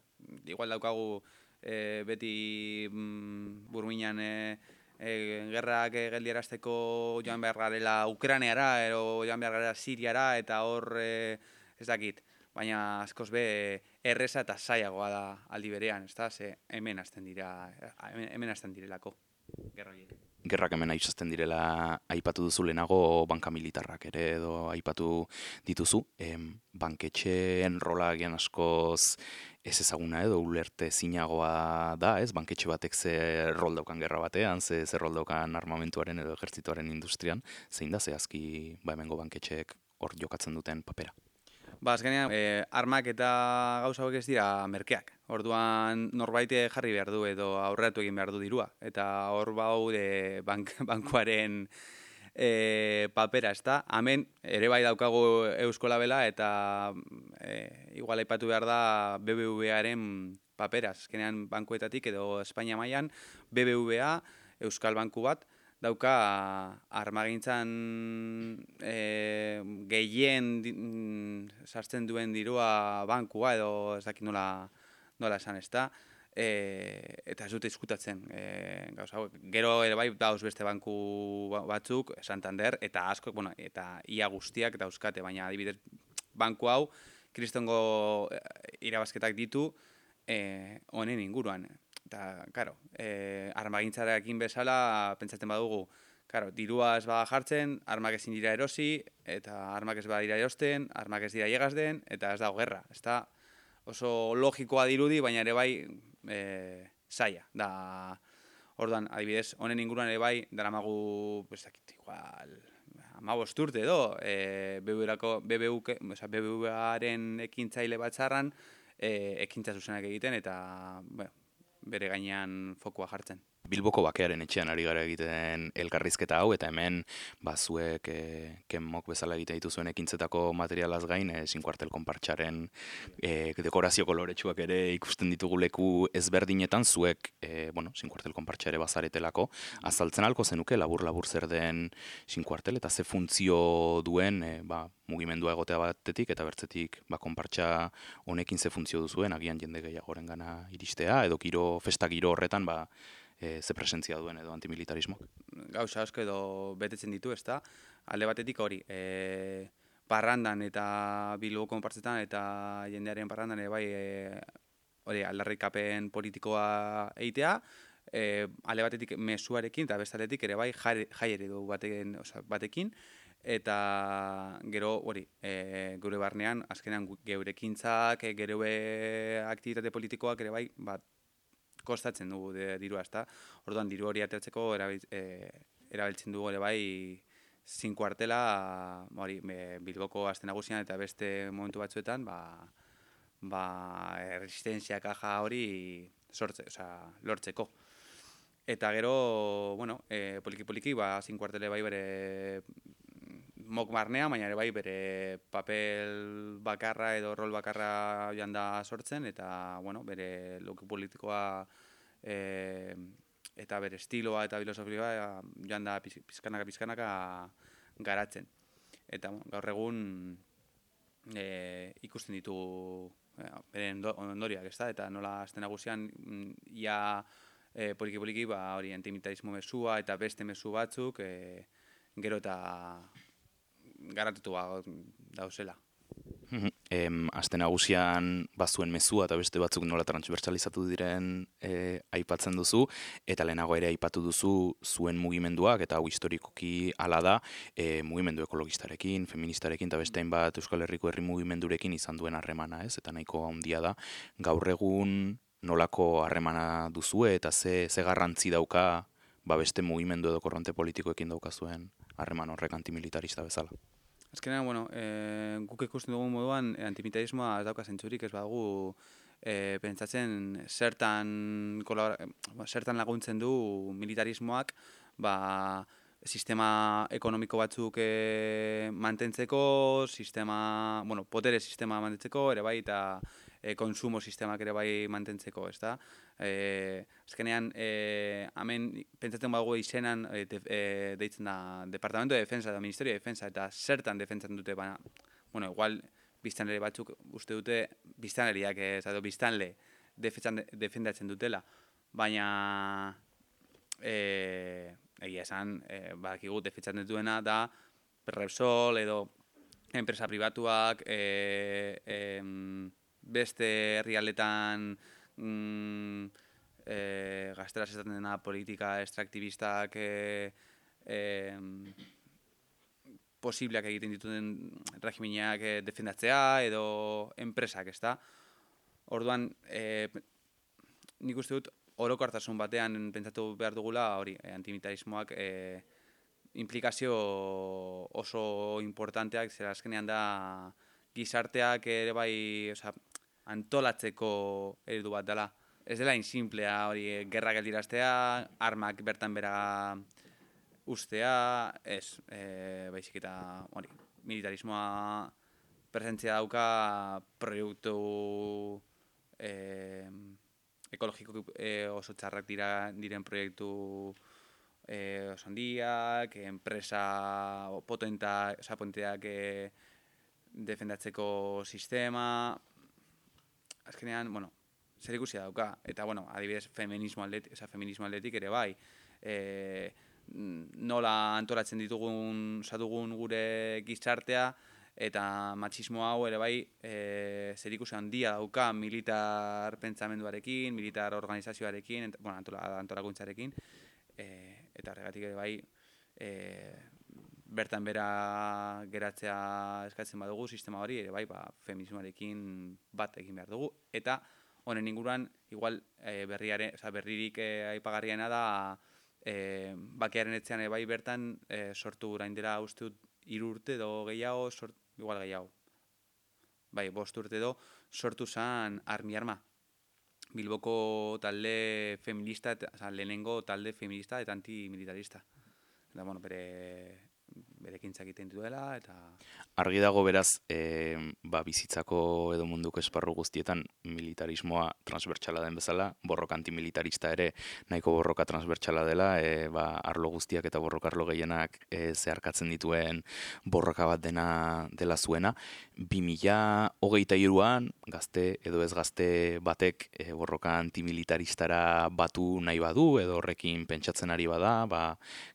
Speaker 5: Igual daukagu e, beti mm, burminan e, e, gerrak e, geldiarazteko joan behar garela Ukraneara, edo joan behar garela Siriara, eta hor e, ez dakit. Baina askoz be erreza eta zailagoa da aldi berean, ez da? Ze hemen hasten dira, hemen, hemen hasten direlako. Gerra horiek.
Speaker 1: gerrak hemen aizasten direla aipatu duzu lehenago banka militarrak ere edo aipatu dituzu. Em, banketxeen rola agian askoz ez ezaguna edo ulerte zinagoa da, ez? Banketxe batek ze rol daukan gerra batean, ze, ze rol daukan armamentuaren edo ejertzituaren industrian, zein da zehazki ba hemengo banketxeek hor jokatzen duten papera.
Speaker 5: Ba, azkenean, e, armak eta gauza hauek ez dira merkeak. Orduan norbaite jarri behar du edo aurreratu egin behar du dirua. Eta hor baude bank, bankuaren e, papera, ez da? Hemen, ere bai daukagu Euskola Bela eta e, igual aipatu behar da BBVaren papera. Azkenean bankuetatik edo Espainia mailan BBVA, Euskal Banku bat, dauka armagintzan e, gehien mm, sartzen duen dirua bankua edo ez dakit nola, nola esan ez da. E, eta ez dute izkutatzen. E, gauza, hauek. gero ere bai dauz beste banku ba- batzuk, Santander, eta asko, bueno, eta ia guztiak dauzkate, baina adibidez banku hau, kristongo eh, irabazketak ditu eh, honen inguruan. Eta, karo, eh, armagintzarekin bezala, pentsatzen badugu, karo, dirua ez bada jartzen, armak ezin dira erosi, eta armak ez bada dira erosten, armak ez dira llegazden, eta ez dago gerra. Ez da oso logikoa dirudi, baina ere bai, eh, zaila. Da, orduan, adibidez, honen inguruan ere bai, daramagu, ez dakit, igual, amabost urte edo, e, BBU-rako, BBU, BBU-aren ekintzaile batzarran, e, ekintza zuzenak egiten, eta, bueno, bere gainean fokua jartzen.
Speaker 1: Bilboko bakearen etxean ari gara egiten elkarrizketa hau, eta hemen, ba, zuek e, kenmok bezala egiten dituzuen ekintzetako materialaz gain, e, zinkuartel konpartxaren e, dekorazio koloretsuak ere ikusten ditugu leku ezberdinetan, zuek, e, bueno, zinkuartel konpartxa ere bazaretelako, azaltzen alko zenuke, labur-labur zer den zinkuartel, eta ze funtzio duen, e, ba, mugimendua egotea batetik, eta bertzetik, ba, konpartxa honekin ze funtzio duzuen, agian jende gehiagoren gana iristea, edo giro, festa giro horretan, ba, e, ze presentzia duen edo antimilitarismo.
Speaker 5: Gauza asko edo betetzen ditu, ezta? Alde batetik hori, e, parrandan eta Bilbo konpartzetan eta jendearen parrandan ere bai e, hori aldarrikapen politikoa eitea, e, alde batetik mezuarekin eta bestaletik ere bai jai, jai eredu batekin, oza, batekin eta gero hori e, gure barnean azkenean geurekintzak, geure aktivitate politikoak ere bai bat kostatzen dugu de, dirua, ezta? Orduan diru hori ateratzeko erabil, e, erabiltzen dugu ere bai zin kuartela hori e, Bilboko aste nagusian eta beste momentu batzuetan, ba ba resistentzia caja hori sortze, o lortzeko. Eta gero, bueno, e, poliki poliki ba zin kuartele bai bere mok marnea, baina ere bai bere papel bakarra edo rol bakarra joan da sortzen, eta, bueno, bere loku politikoa e, eta bere estiloa eta filosofia joan da pizkanaka pizkanaka garatzen. Eta bueno, gaur egun e, ikusten ditu bere ondoriak, ez da? Eta nola azten nagusian ia e, poliki poliki ba, hori antimilitarismo mesua eta beste mesu batzuk e, gero eta garatutu dauzela.
Speaker 1: Em, aste nagusian bazuen mezua eta beste batzuk nola transversalizatu diren e, aipatzen duzu, eta lehenago ere aipatu duzu zuen mugimenduak, eta hau historikoki ala da, e, mugimendu ekologistarekin, feministarekin, eta beste bat Euskal Herriko herri mugimendurekin izan duen harremana, ez? Eta nahiko handia da, gaur egun nolako harremana duzue, eta ze, ze garrantzi dauka ba beste mugimendu edo korronte politikoekin dauka zuen harreman horrek antimilitarista bezala.
Speaker 5: Azkenean, bueno, e, guk ikusten dugun moduan, e, antimilitarismoa ez dauka zentzurik, ez badugu e, pentsatzen zertan, zertan laguntzen du militarismoak, ba, sistema ekonomiko batzuk e, mantentzeko, sistema, bueno, potere sistema mantentzeko, ere bai, eta e, konsumo sistemak ere bai mantentzeko, ez da? E, azkenean, e, hemen pentsatzen bago izenan e, de, e, deitzen da Departamento de Defensa eta Ministerio de Defensa eta zertan defentsatzen dute, baina, bueno, igual biztanle batzuk uste dute biztanleriak ez, edo biztanle defendatzen dutela, baina e, egia esan, e, bakigu defentsatzen duena da Repsol edo enpresa pribatuak e, e, beste herrialetan mm, e, gazteraz esaten dena politika extraktibistak e, e, posibleak egiten dituen regimineak e, defendatzea edo enpresak, ezta? Orduan, e, nik uste dut, oroko hartasun batean pentsatu behar dugula, hori, e, antimilitarismoak e, implikazio oso importanteak, zera azkenean da gizarteak ere bai, oza, antolatzeko eredu bat dela. Ez dela insimplea hori gerra geldiraztea, armak bertan bera ustea, ez, e, baizik eta hori, militarismoa presentzia dauka proiektu e, ekologiko e, oso txarrak dira, diren proiektu e, oso handiak, enpresa potenta, oza, potenteak e, defendatzeko sistema, azkenean, bueno, zer ikusia dauka, eta, bueno, adibidez, feminismo aldetik, esa feminismo aldetik ere bai, e, nola antolatzen ditugun, sadugun gure gizartea, eta matxismo hau ere bai, e, zer ikusia handia dauka militar pentsamenduarekin, militar organizazioarekin, eta, bueno, antola, antolakuntzarekin, e, eta horregatik ere bai, e, bertan bera geratzea eskatzen badugu sistema hori ere bai ba feminismoarekin bat egin behar dugu eta honen inguruan, igual e, berriaren, oza, berririk e, aipagarriena da, e, bakearen etxean ere bai bertan e, sortu orain dela uste dut hiru urte edo gehiago, sort, igual gehiago. Bai, bost urte edo sortu zan armi arma. Bilboko talde feminista, oza, lehenengo talde feminista eta antimilitarista. Eta, bueno, bere, bere ekintzak egiten duela, eta...
Speaker 1: Argi dago beraz, e, ba, bizitzako edo munduko esparru guztietan militarismoa transbertsala den bezala, borroka antimilitarista ere nahiko borroka transbertsala dela, e, ba, arlo guztiak eta borroka arlo gehienak e, zeharkatzen dituen borroka bat dena dela zuena. 2000 hogeita iruan, gazte edo ez gazte batek e, borroka antimilitaristara batu nahi badu, edo horrekin pentsatzen ari bada, ba,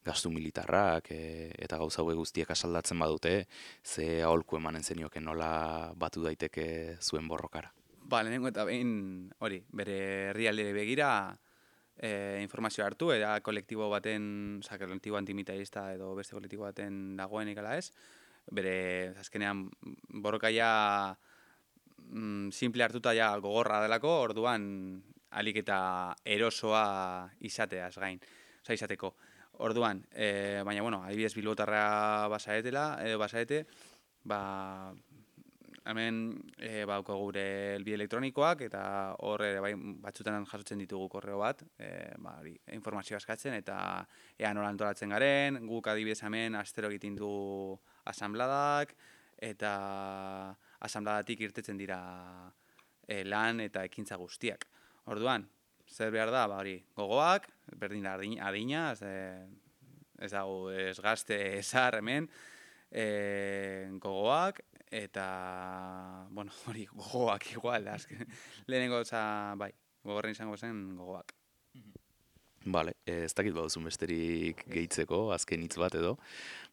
Speaker 1: gastu militarrak e, eta gauza hauek guztiak asaldatzen badute, ze aholku emanen zenioke nola batu daiteke zuen borrokara.
Speaker 5: Ba, lehenengo eta behin, hori, bere herrialdere begira, e, informazio hartu, eta kolektibo baten, oza, kolektibo antimitarista edo beste kolektibo baten dagoen ikala ez, bere, azkenean, borrokaia mm, simple hartuta ja gogorra delako, orduan alik eta erosoa izateaz gain, oza, izateko. Orduan, e, baina, bueno, adibidez bilbotarra basaetela, edo basaete, ba, hemen e, bauko gure elbide elektronikoak eta hor ere bai batzutan jasotzen ditugu korreo bat, e, ba, hori, informazio askatzen eta ea nola antolatzen garen, guk adibidez hemen astero egiten du asambladak eta asambladatik irtetzen dira e, lan eta ekintza guztiak. Orduan, zer behar da, ba, hori, gogoak, berdin adina, adina ez, ez dago ez gazte ezar hemen, e, gogoak, eta, bueno, hori gogoak igual, azken, lehenengo za, bai, gogorren izango zen gogoak.
Speaker 1: Vale, ez dakit baduzun besterik gehitzeko, azken hitz bat edo.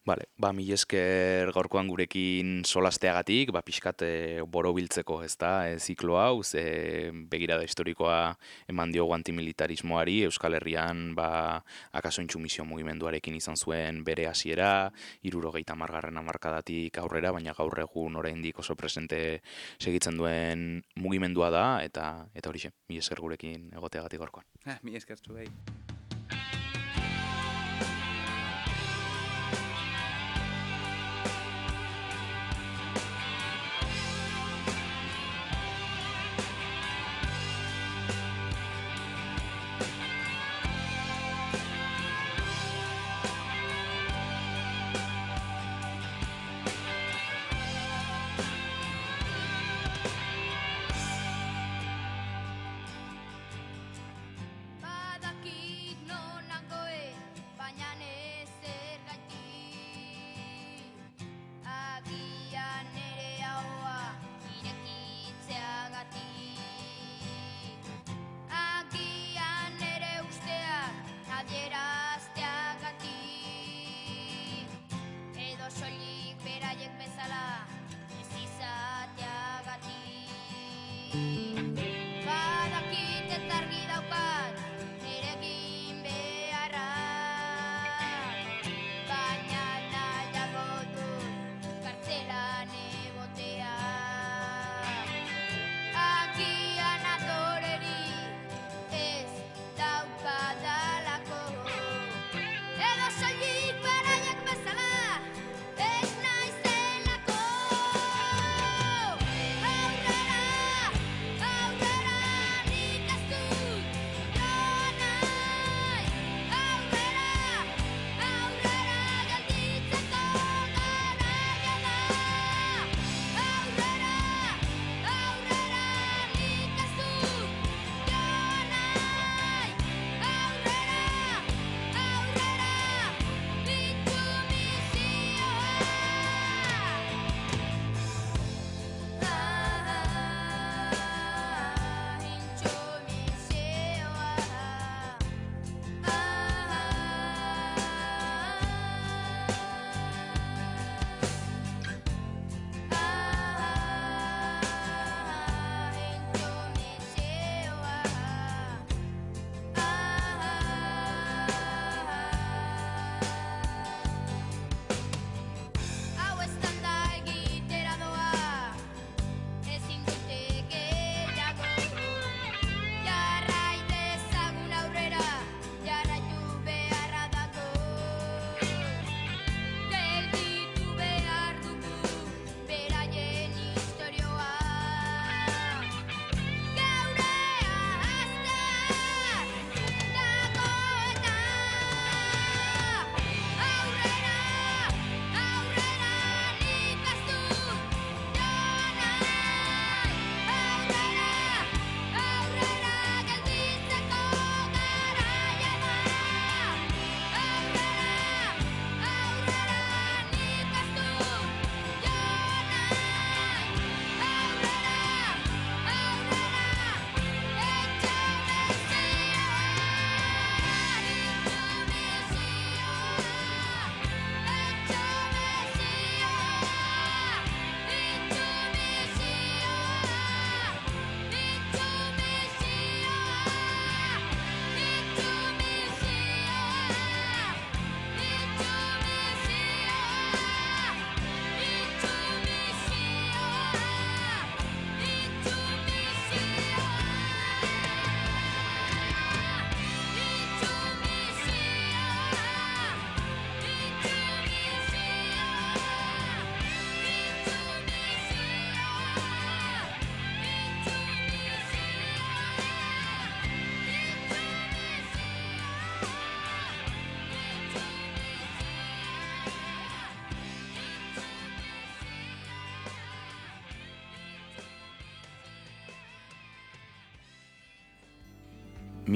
Speaker 1: Vale, ba, mi esker gaurkoan gurekin solasteagatik, ba, pixkat e, borobiltzeko, ez da, e, ziklo hau, ze begirada historikoa eman diogu antimilitarismoari, Euskal Herrian, ba, akaso intsumisio mugimenduarekin izan zuen bere hasiera, irurogeita margarren amarkadatik aurrera, baina gaur egun oraindik oso presente segitzen duen mugimendua da, eta eta horixe, mi esker gurekin egoteagatik gaurkoan.
Speaker 5: Eh, mi esker zuei.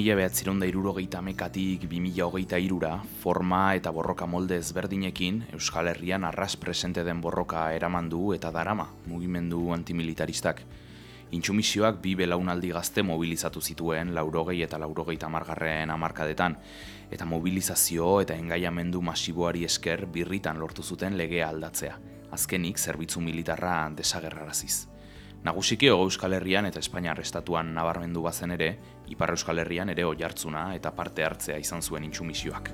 Speaker 1: Mila behatziron da irurogeita mekatik bi mila hogeita irura, forma eta borroka molde ezberdinekin Euskal Herrian arras presente den borroka eraman du eta darama mugimendu antimilitaristak. Intsumisioak bi belaunaldi gazte mobilizatu zituen laurogei eta laurogeita margarren amarkadetan, eta mobilizazio eta engaiamendu masiboari esker birritan lortu zuten legea aldatzea, azkenik zerbitzu militarra desagerraraziz. Nagusiki Hego Euskal Herrian eta Espainiar estatuan nabarmendu bazen ere, Ipar Euskal Herrian ere oihartzuna eta parte hartzea izan zuen intsumisioak.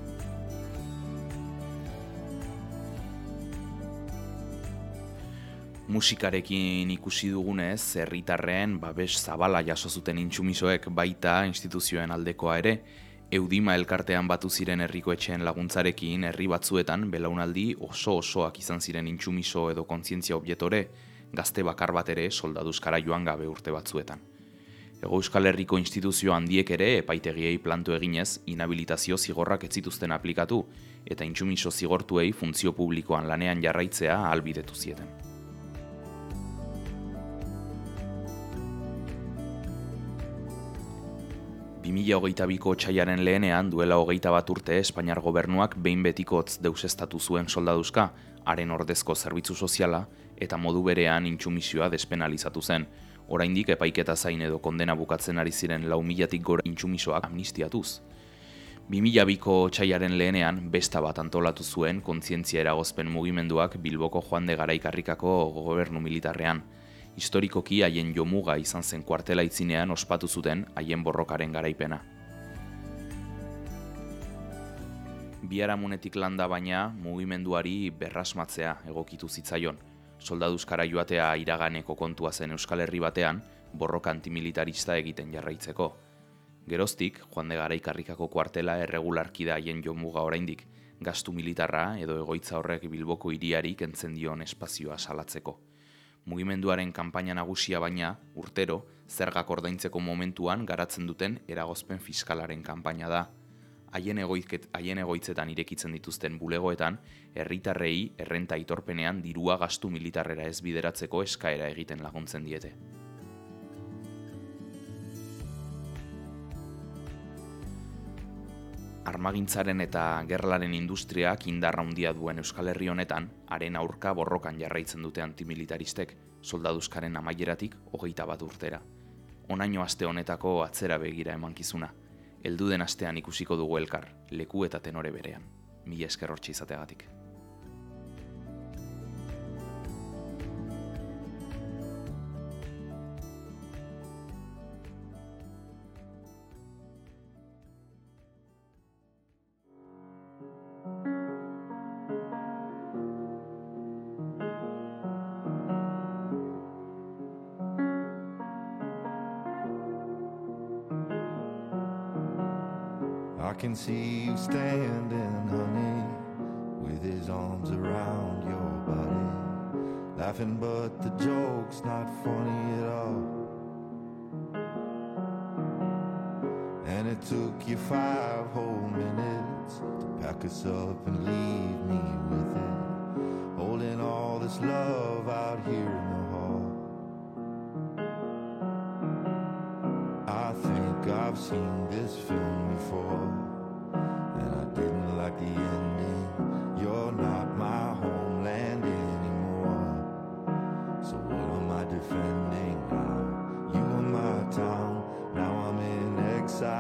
Speaker 1: Musikarekin ikusi dugunez, herritarren babes zabala jaso zuten intsumisoek baita instituzioen aldekoa ere, Eudima elkartean batu ziren herriko etxeen laguntzarekin herri batzuetan belaunaldi oso osoak izan ziren intsumiso edo kontzientzia objetore, gazte bakar bat ere soldaduzkara joan gabe urte batzuetan. Ego Euskal Herriko instituzio handiek ere epaitegiei plantu eginez inhabilitazio zigorrak ez zituzten aplikatu eta intsumiso zigortuei funtzio publikoan lanean jarraitzea ahalbidetu zieten. Mila hogeita biko txaiaren lehenean duela hogeita bat urte Espainiar gobernuak behin betikotz deusestatu zuen soldaduzka, haren ordezko zerbitzu soziala eta modu berean intsumisioa despenalizatu zen, oraindik epaiketa zain edo kondena bukatzen ari ziren lau milatik gora intsumisoak amnistiatuz. 2002ko txaiaren lehenean besta bat antolatu zuen kontzientzia eragozpen mugimenduak Bilboko joan de garaikarrikako gobernu militarrean. Historikoki haien jomuga izan zen kuartela itzinean ospatu zuten haien borrokaren garaipena. Biharamunetik landa baina mugimenduari berrasmatzea egokitu zitzaion. Soldaduzkara joatea iraganeko kontua zen Euskal Herri batean, borroka antimilitarista egiten jarraitzeko. Geroztik, joan de garaikarrikako kuartela erregularki da haien jomuga oraindik, gastu militarra edo egoitza horrek Bilboko hiriari kentzen dion espazioa salatzeko. Mugimenduaren kanpaina nagusia baina, urtero, zergak ordaintzeko momentuan garatzen duten eragozpen fiskalaren kanpaina da. Haien, egoizket, haien egoitzetan irekitzen dituzten bulegoetan, herritarrei errenta aitorpenean dirua gastu militarrera ez bideratzeko eskaera egiten laguntzen diete. armagintzaren eta gerlaren industriak indarra handia duen Euskal Herri honetan, haren aurka borrokan jarraitzen dute antimilitaristek, soldaduzkaren amaieratik hogeita bat urtera. Onaino aste honetako atzera begira emankizuna. Heldu den astean ikusiko dugu elkar, leku eta tenore berean. Mila esker hortxe izateagatik.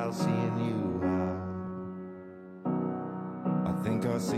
Speaker 7: Seeing you. out, I think
Speaker 8: I'll see